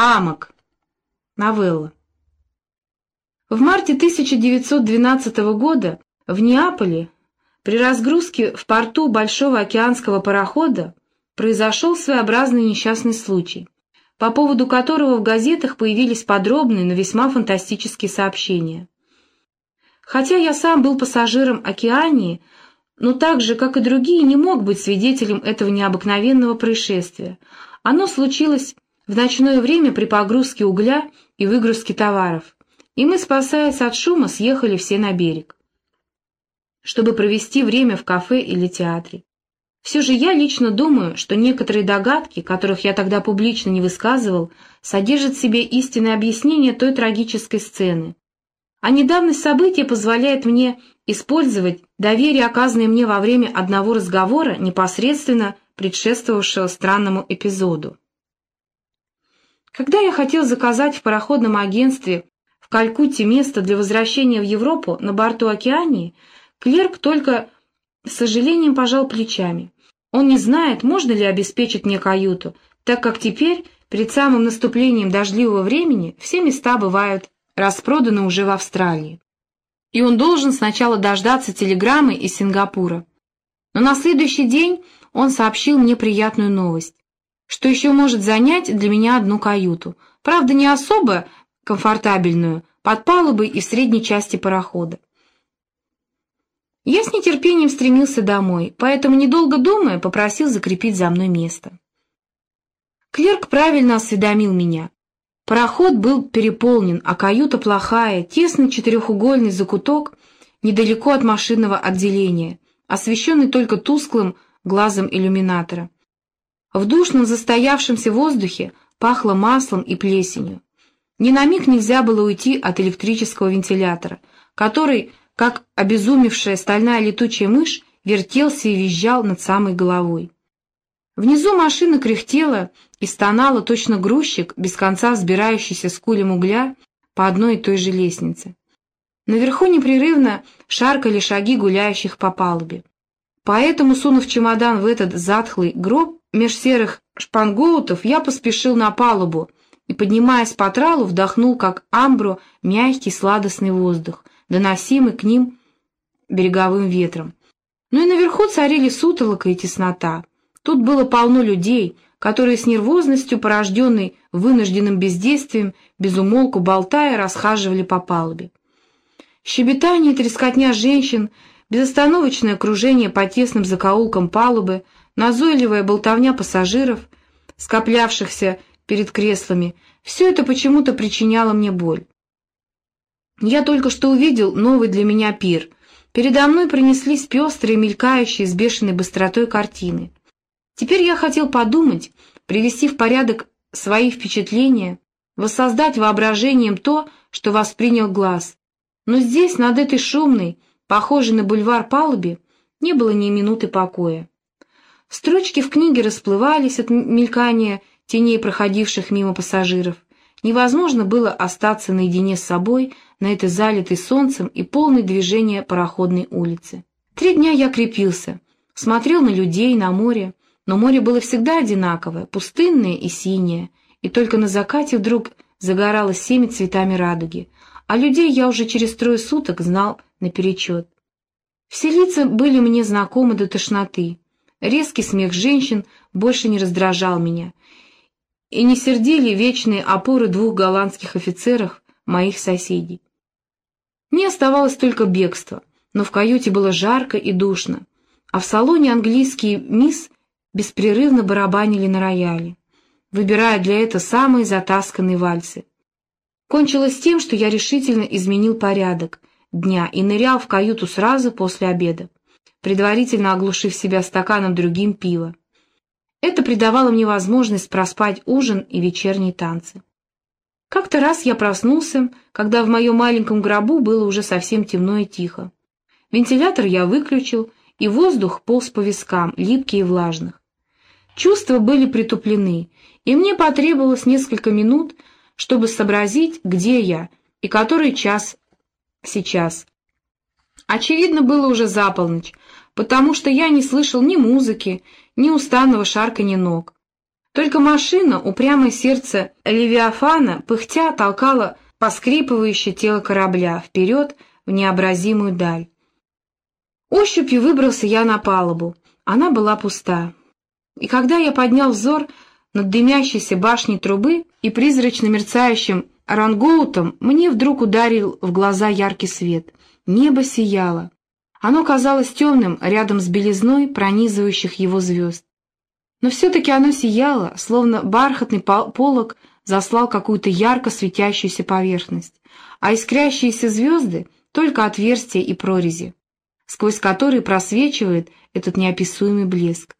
Амок. Новелла. В марте 1912 года в Неаполе при разгрузке в порту большого океанского парохода произошел своеобразный несчастный случай, по поводу которого в газетах появились подробные, но весьма фантастические сообщения. Хотя я сам был пассажиром «Океании», но так же, как и другие, не мог быть свидетелем этого необыкновенного происшествия. Оно случилось в ночное время при погрузке угля и выгрузке товаров, и мы, спасаясь от шума, съехали все на берег, чтобы провести время в кафе или театре. Все же я лично думаю, что некоторые догадки, которых я тогда публично не высказывал, содержат в себе истинное объяснение той трагической сцены. А недавность события позволяет мне использовать доверие, оказанное мне во время одного разговора, непосредственно предшествовавшего странному эпизоду. Когда я хотел заказать в пароходном агентстве в Калькутте место для возвращения в Европу на борту Океании, клерк только с сожалением пожал плечами. Он не знает, можно ли обеспечить мне каюту, так как теперь, перед самым наступлением дождливого времени, все места бывают распроданы уже в Австралии. И он должен сначала дождаться телеграммы из Сингапура. Но на следующий день он сообщил мне приятную новость что еще может занять для меня одну каюту, правда, не особо комфортабельную, под палубой и в средней части парохода. Я с нетерпением стремился домой, поэтому, недолго думая, попросил закрепить за мной место. Клерк правильно осведомил меня. Пароход был переполнен, а каюта плохая, тесный четырехугольный закуток недалеко от машинного отделения, освещенный только тусклым глазом иллюминатора. В душном застоявшемся воздухе пахло маслом и плесенью. Ни на миг нельзя было уйти от электрического вентилятора, который, как обезумевшая стальная летучая мышь, вертелся и визжал над самой головой. Внизу машина кряхтела и стонала точно грузчик, без конца взбирающийся с кулем угля по одной и той же лестнице. Наверху непрерывно шаркали шаги гуляющих по палубе. Поэтому, сунув чемодан в этот затхлый гроб, меж серых шпангоутов я поспешил на палубу и, поднимаясь по тралу, вдохнул, как амбру, мягкий сладостный воздух, доносимый к ним береговым ветром. Но ну и наверху царили сутолока и теснота. Тут было полно людей, которые с нервозностью, порожденной вынужденным бездействием, безумолку болтая, расхаживали по палубе. Щебетание и трескотня женщин, безостановочное окружение по тесным закоулкам палубы — назойливая болтовня пассажиров, скоплявшихся перед креслами, все это почему-то причиняло мне боль. Я только что увидел новый для меня пир. Передо мной пронеслись пестрые, мелькающие с бешеной быстротой картины. Теперь я хотел подумать, привести в порядок свои впечатления, воссоздать воображением то, что воспринял глаз. Но здесь, над этой шумной, похожей на бульвар палубе, не было ни минуты покоя. Строчки в книге расплывались от мелькания теней проходивших мимо пассажиров. Невозможно было остаться наедине с собой на этой залитой солнцем и полной движения пароходной улице. Три дня я крепился, смотрел на людей, на море, но море было всегда одинаковое, пустынное и синее, и только на закате вдруг загоралось всеми цветами радуги, а людей я уже через трое суток знал наперечет. Все лица были мне знакомы до тошноты, Резкий смех женщин больше не раздражал меня, и не сердили вечные опоры двух голландских офицеров, моих соседей. Мне оставалось только бегство, но в каюте было жарко и душно, а в салоне английские мисс беспрерывно барабанили на рояле, выбирая для этого самые затасканные вальсы. Кончилось тем, что я решительно изменил порядок дня и нырял в каюту сразу после обеда предварительно оглушив себя стаканом другим пива. Это придавало мне возможность проспать ужин и вечерние танцы. Как-то раз я проснулся, когда в моем маленьком гробу было уже совсем темно и тихо. Вентилятор я выключил, и воздух полз по вискам, липкий и влажных. Чувства были притуплены, и мне потребовалось несколько минут, чтобы сообразить, где я и который час сейчас. Очевидно, было уже за полночь, потому что я не слышал ни музыки, ни устанного шарканья ног. Только машина, упрямое сердце Левиафана, пыхтя толкала поскрипывающее тело корабля вперед в необразимую даль. Ощупью выбрался я на палубу. Она была пуста. И когда я поднял взор над дымящейся башней трубы и призрачно мерцающим рангоутом, мне вдруг ударил в глаза яркий свет. Небо сияло. Оно казалось темным рядом с белизной пронизывающих его звезд. Но все-таки оно сияло, словно бархатный полог заслал какую-то ярко светящуюся поверхность, а искрящиеся звезды — только отверстия и прорези, сквозь которые просвечивает этот неописуемый блеск.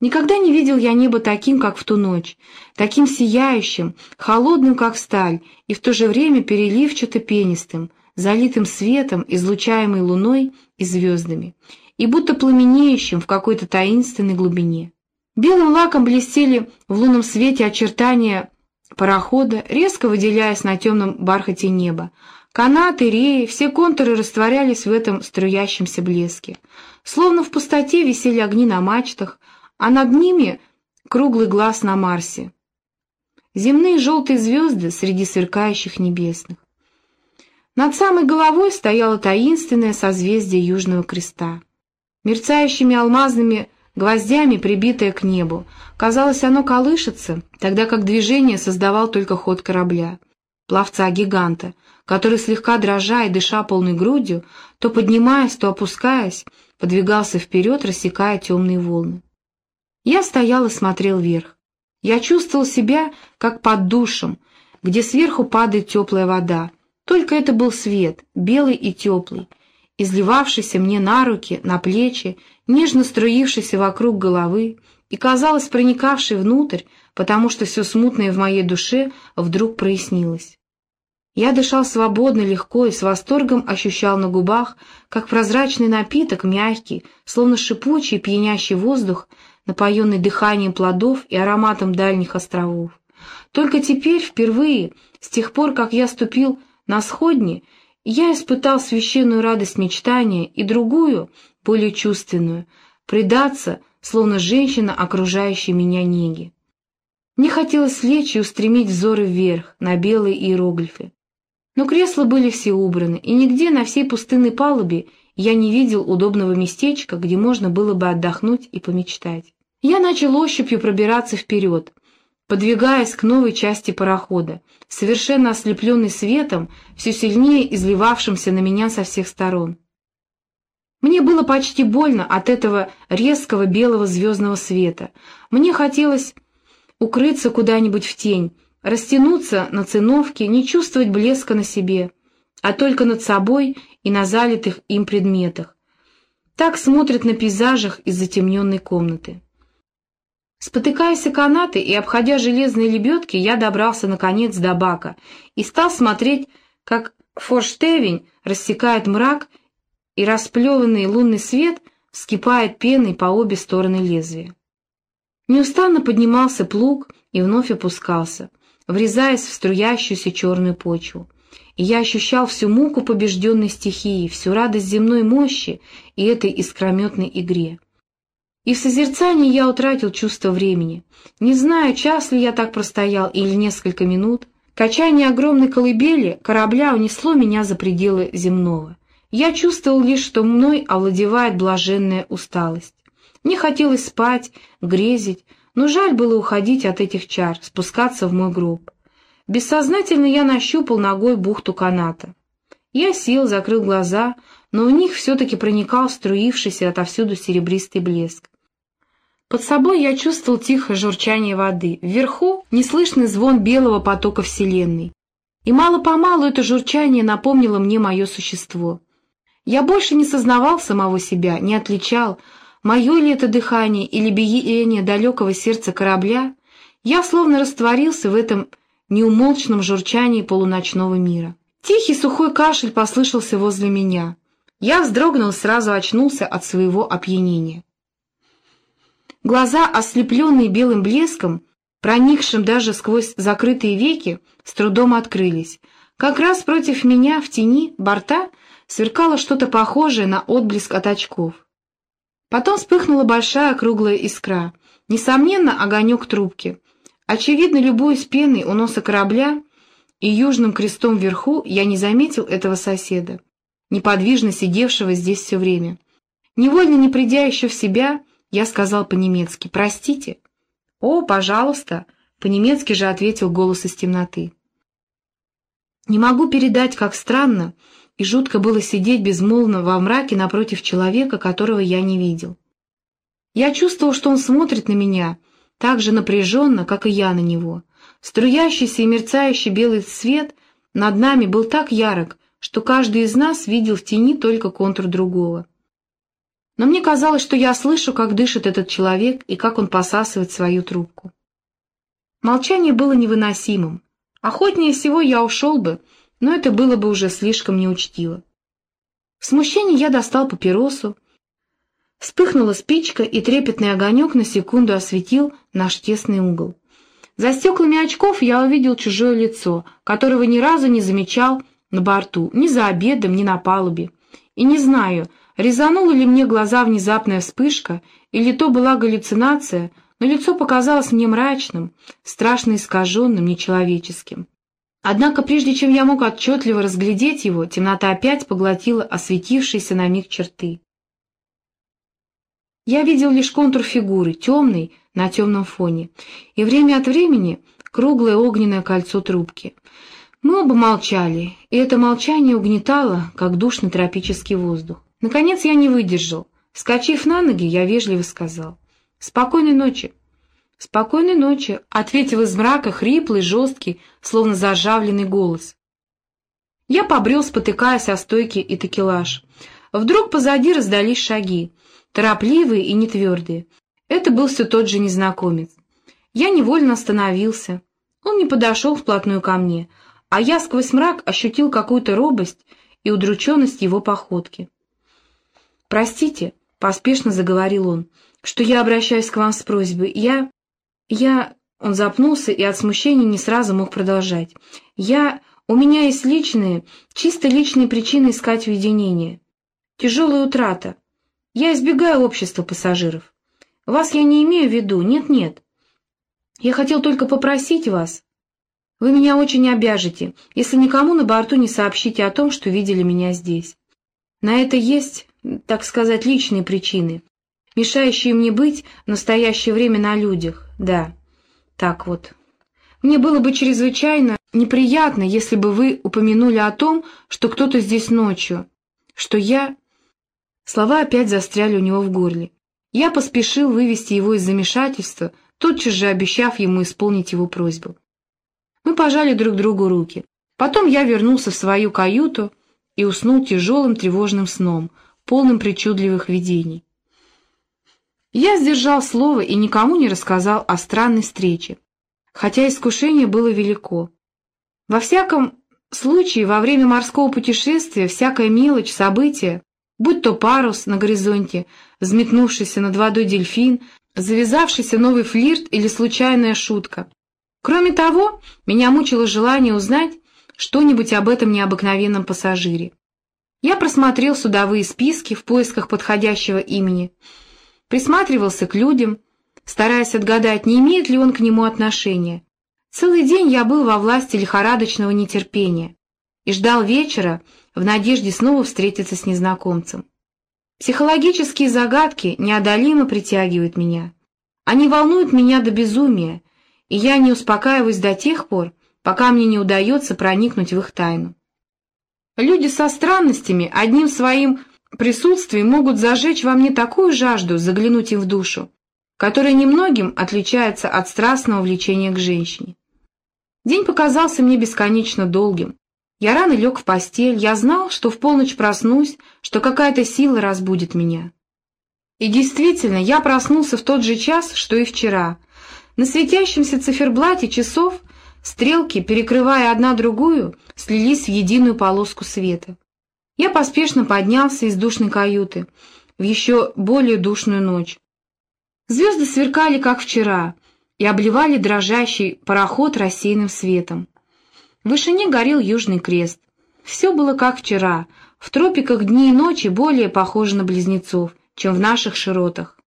Никогда не видел я небо таким, как в ту ночь, таким сияющим, холодным, как сталь, и в то же время переливчато-пенистым, залитым светом, излучаемой луной и звездами, и будто пламенеющим в какой-то таинственной глубине. Белым лаком блестели в лунном свете очертания парохода, резко выделяясь на темном бархате неба. Канаты, реи, все контуры растворялись в этом струящемся блеске. Словно в пустоте висели огни на мачтах, а над ними круглый глаз на Марсе. Земные желтые звезды среди сверкающих небесных. Над самой головой стояло таинственное созвездие Южного Креста. Мерцающими алмазными гвоздями прибитое к небу. Казалось, оно колышется, тогда как движение создавал только ход корабля, пловца-гиганта, который, слегка дрожа и дыша полной грудью, то поднимаясь, то опускаясь, подвигался вперед, рассекая темные волны. Я стоял и смотрел вверх. Я чувствовал себя, как под душем, где сверху падает теплая вода. Только это был свет, белый и теплый, изливавшийся мне на руки, на плечи, нежно струившийся вокруг головы и, казалось, проникавший внутрь, потому что все смутное в моей душе вдруг прояснилось. Я дышал свободно, легко и с восторгом ощущал на губах, как прозрачный напиток, мягкий, словно шипучий, пьянящий воздух, напоенный дыханием плодов и ароматом дальних островов. Только теперь, впервые, с тех пор, как я ступил на сходни, я испытал священную радость мечтания и другую, более чувственную, предаться, словно женщина, окружающей меня неги. Мне хотелось лечь и устремить взоры вверх, на белые иероглифы. Но кресла были все убраны, и нигде на всей пустынной палубе я не видел удобного местечка, где можно было бы отдохнуть и помечтать. Я начал ощупью пробираться вперед, подвигаясь к новой части парохода, совершенно ослепленный светом, все сильнее изливавшимся на меня со всех сторон. Мне было почти больно от этого резкого белого звездного света. Мне хотелось укрыться куда-нибудь в тень, растянуться на циновке, не чувствовать блеска на себе, а только над собой и на залитых им предметах. Так смотрят на пейзажах из затемненной комнаты. Спотыкаясь о канаты и обходя железные лебедки, я добрался, наконец, до бака и стал смотреть, как форштевень рассекает мрак, и расплеванный лунный свет вскипает пеной по обе стороны лезвия. Неустанно поднимался плуг и вновь опускался, врезаясь в струящуюся черную почву. И я ощущал всю муку побежденной стихии, всю радость земной мощи и этой искрометной игре. И в созерцании я утратил чувство времени. Не знаю, час ли я так простоял или несколько минут. Качание огромной колыбели корабля унесло меня за пределы земного. Я чувствовал лишь, что мной овладевает блаженная усталость. Мне хотелось спать, грезить, но жаль было уходить от этих чар, спускаться в мой гроб. Бессознательно я нащупал ногой бухту каната. Я сел, закрыл глаза, но в них все-таки проникал струившийся отовсюду серебристый блеск. Под собой я чувствовал тихое журчание воды, вверху неслышный звон белого потока Вселенной. И мало-помалу это журчание напомнило мне мое существо. Я больше не сознавал самого себя, не отличал, мое ли это дыхание или биение далекого сердца корабля. Я словно растворился в этом неумолчном журчании полуночного мира. Тихий сухой кашель послышался возле меня. Я вздрогнул, сразу очнулся от своего опьянения. Глаза, ослепленные белым блеском, проникшим даже сквозь закрытые веки, с трудом открылись. Как раз против меня в тени борта сверкало что-то похожее на отблеск от очков. Потом вспыхнула большая круглая искра, несомненно, огонек трубки, Очевидно, любуясь пеной у носа корабля и южным крестом вверху, я не заметил этого соседа, неподвижно сидевшего здесь все время. Невольно не придя еще в себя, я сказал по-немецки «Простите». «О, пожалуйста», — по-немецки же ответил голос из темноты. Не могу передать, как странно и жутко было сидеть безмолвно во мраке напротив человека, которого я не видел. Я чувствовал, что он смотрит на меня так же напряженно, как и я на него. Струящийся и мерцающий белый свет над нами был так ярок, что каждый из нас видел в тени только контур другого. Но мне казалось, что я слышу, как дышит этот человек и как он посасывает свою трубку. Молчание было невыносимым. Охотнее всего я ушел бы, но это было бы уже слишком неучтиво. В смущении я достал папиросу. Вспыхнула спичка, и трепетный огонек на секунду осветил наш тесный угол. За стеклами очков я увидел чужое лицо, которого ни разу не замечал на борту, ни за обедом, ни на палубе. И не знаю, резанула ли мне глаза внезапная вспышка, или то была галлюцинация, но лицо показалось мне мрачным, страшно искаженным, нечеловеческим. Однако прежде чем я мог отчетливо разглядеть его, темнота опять поглотила осветившиеся на миг черты. Я видел лишь контур фигуры, темный, на темном фоне, и время от времени круглое огненное кольцо трубки. Мы оба молчали, и это молчание угнетало, как душный тропический воздух. Наконец я не выдержал. Скочив на ноги, я вежливо сказал. «Спокойной ночи». «Спокойной ночи», — ответил из мрака хриплый, жесткий, словно зажавленный голос. Я побрел, спотыкаясь о стойке и такелаж. Вдруг позади раздались шаги, торопливые и нетвердые. Это был все тот же незнакомец. Я невольно остановился. Он не подошел вплотную ко мне, а я сквозь мрак ощутил какую-то робость и удрученность его походки. «Простите», — поспешно заговорил он, — «что я обращаюсь к вам с просьбой. Я...» Я... Он запнулся и от смущения не сразу мог продолжать. Я... У меня есть личные, чисто личные причины искать уединение. Тяжелая утрата. Я избегаю общества пассажиров. Вас я не имею в виду, нет-нет. Я хотел только попросить вас. Вы меня очень обяжете, если никому на борту не сообщите о том, что видели меня здесь. На это есть, так сказать, личные причины мешающие мне быть в настоящее время на людях, да. Так вот. Мне было бы чрезвычайно неприятно, если бы вы упомянули о том, что кто-то здесь ночью, что я... Слова опять застряли у него в горле. Я поспешил вывести его из замешательства, тотчас же обещав ему исполнить его просьбу. Мы пожали друг другу руки. Потом я вернулся в свою каюту и уснул тяжелым тревожным сном, полным причудливых видений. Я сдержал слово и никому не рассказал о странной встрече, хотя искушение было велико. Во всяком случае, во время морского путешествия всякая мелочь, событие, будь то парус на горизонте, взметнувшийся над водой дельфин, завязавшийся новый флирт или случайная шутка. Кроме того, меня мучило желание узнать что-нибудь об этом необыкновенном пассажире. Я просмотрел судовые списки в поисках подходящего имени — присматривался к людям, стараясь отгадать, не имеет ли он к нему отношения. Целый день я был во власти лихорадочного нетерпения и ждал вечера в надежде снова встретиться с незнакомцем. Психологические загадки неодолимо притягивают меня. Они волнуют меня до безумия, и я не успокаиваюсь до тех пор, пока мне не удается проникнуть в их тайну. Люди со странностями одним своим присутствии могут зажечь во мне такую жажду заглянуть им в душу, которая немногим отличается от страстного влечения к женщине. День показался мне бесконечно долгим. Я рано лег в постель, я знал, что в полночь проснусь, что какая-то сила разбудит меня. И действительно, я проснулся в тот же час, что и вчера. На светящемся циферблате часов стрелки, перекрывая одна другую, слились в единую полоску света. Я поспешно поднялся из душной каюты в еще более душную ночь. Звезды сверкали, как вчера, и обливали дрожащий пароход рассеянным светом. В вышине горел Южный Крест. Все было как вчера, в тропиках дни и ночи более похожи на близнецов, чем в наших широтах.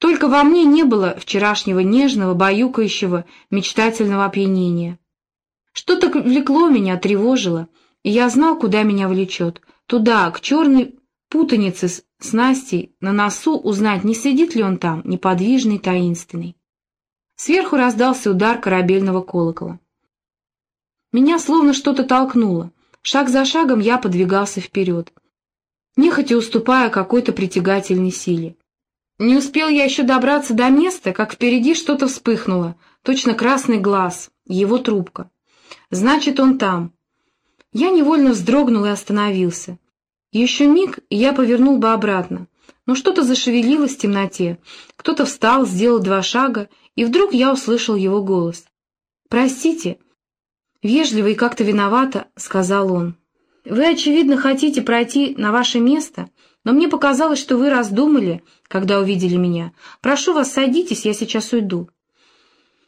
Только во мне не было вчерашнего нежного, баюкающего, мечтательного опьянения. Что-то влекло меня, тревожило, и я знал, куда меня влечет. Туда, к черной путанице с, с Настей, на носу узнать, не сидит ли он там, неподвижный, таинственный. Сверху раздался удар корабельного колокола. Меня словно что-то толкнуло. Шаг за шагом я подвигался вперед, нехотя уступая какой-то притягательной силе. Не успел я еще добраться до места, как впереди что-то вспыхнуло, точно красный глаз, его трубка. Значит, он там. Я невольно вздрогнул и остановился. Еще миг, я повернул бы обратно. Но что-то зашевелилось в темноте. Кто-то встал, сделал два шага, и вдруг я услышал его голос. «Простите», — вежливо и как-то виновато, — сказал он. «Вы, очевидно, хотите пройти на ваше место, но мне показалось, что вы раздумали, когда увидели меня. Прошу вас, садитесь, я сейчас уйду».